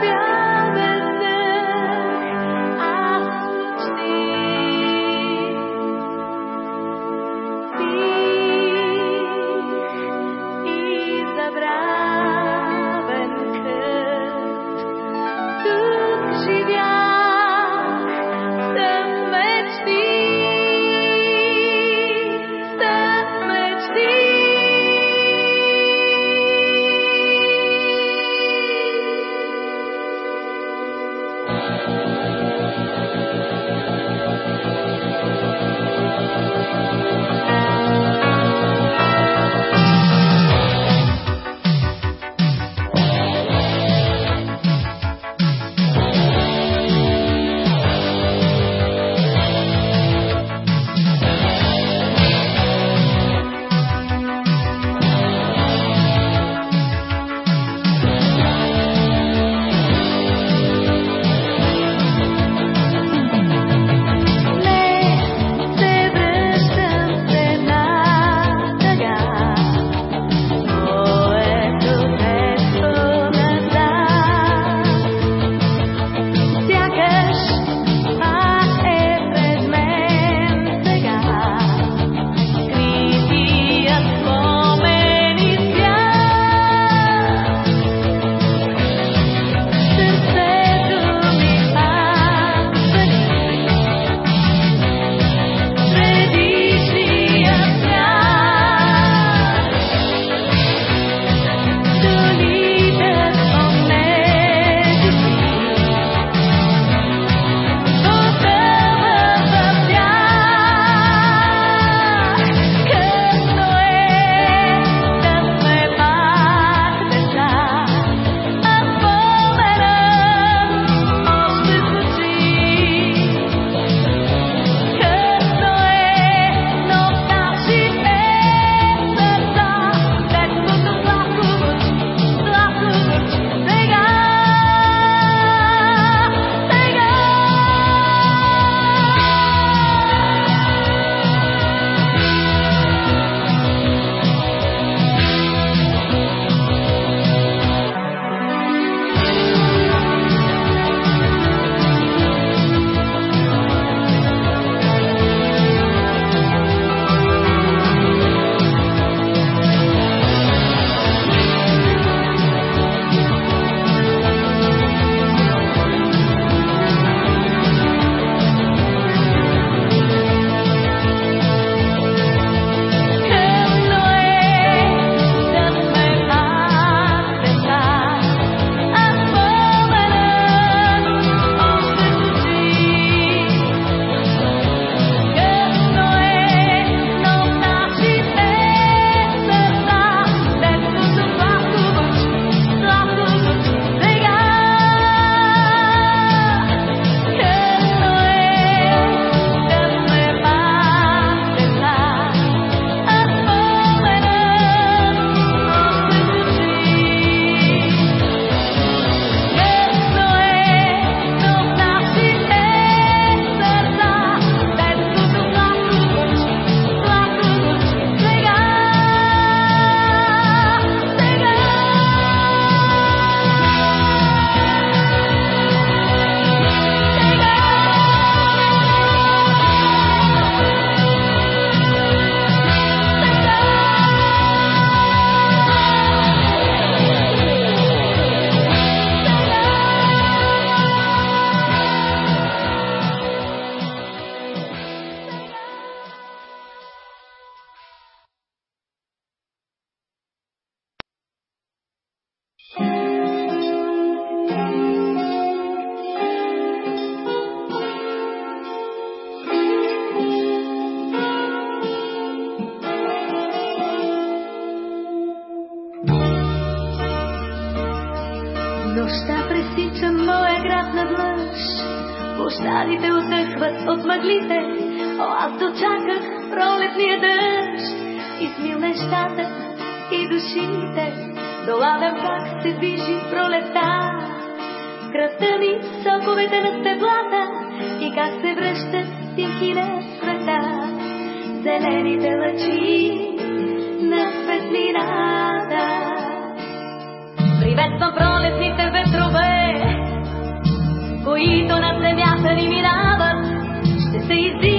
变。зелените лъчи на светлината. Приветствам пролетните ветрове, които над земята ни минават. Ще се издигат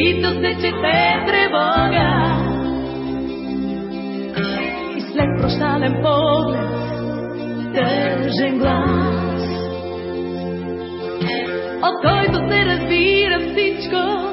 които се чете тревога. И след прощален поглед, тъжен глас, от който се разбира всичко.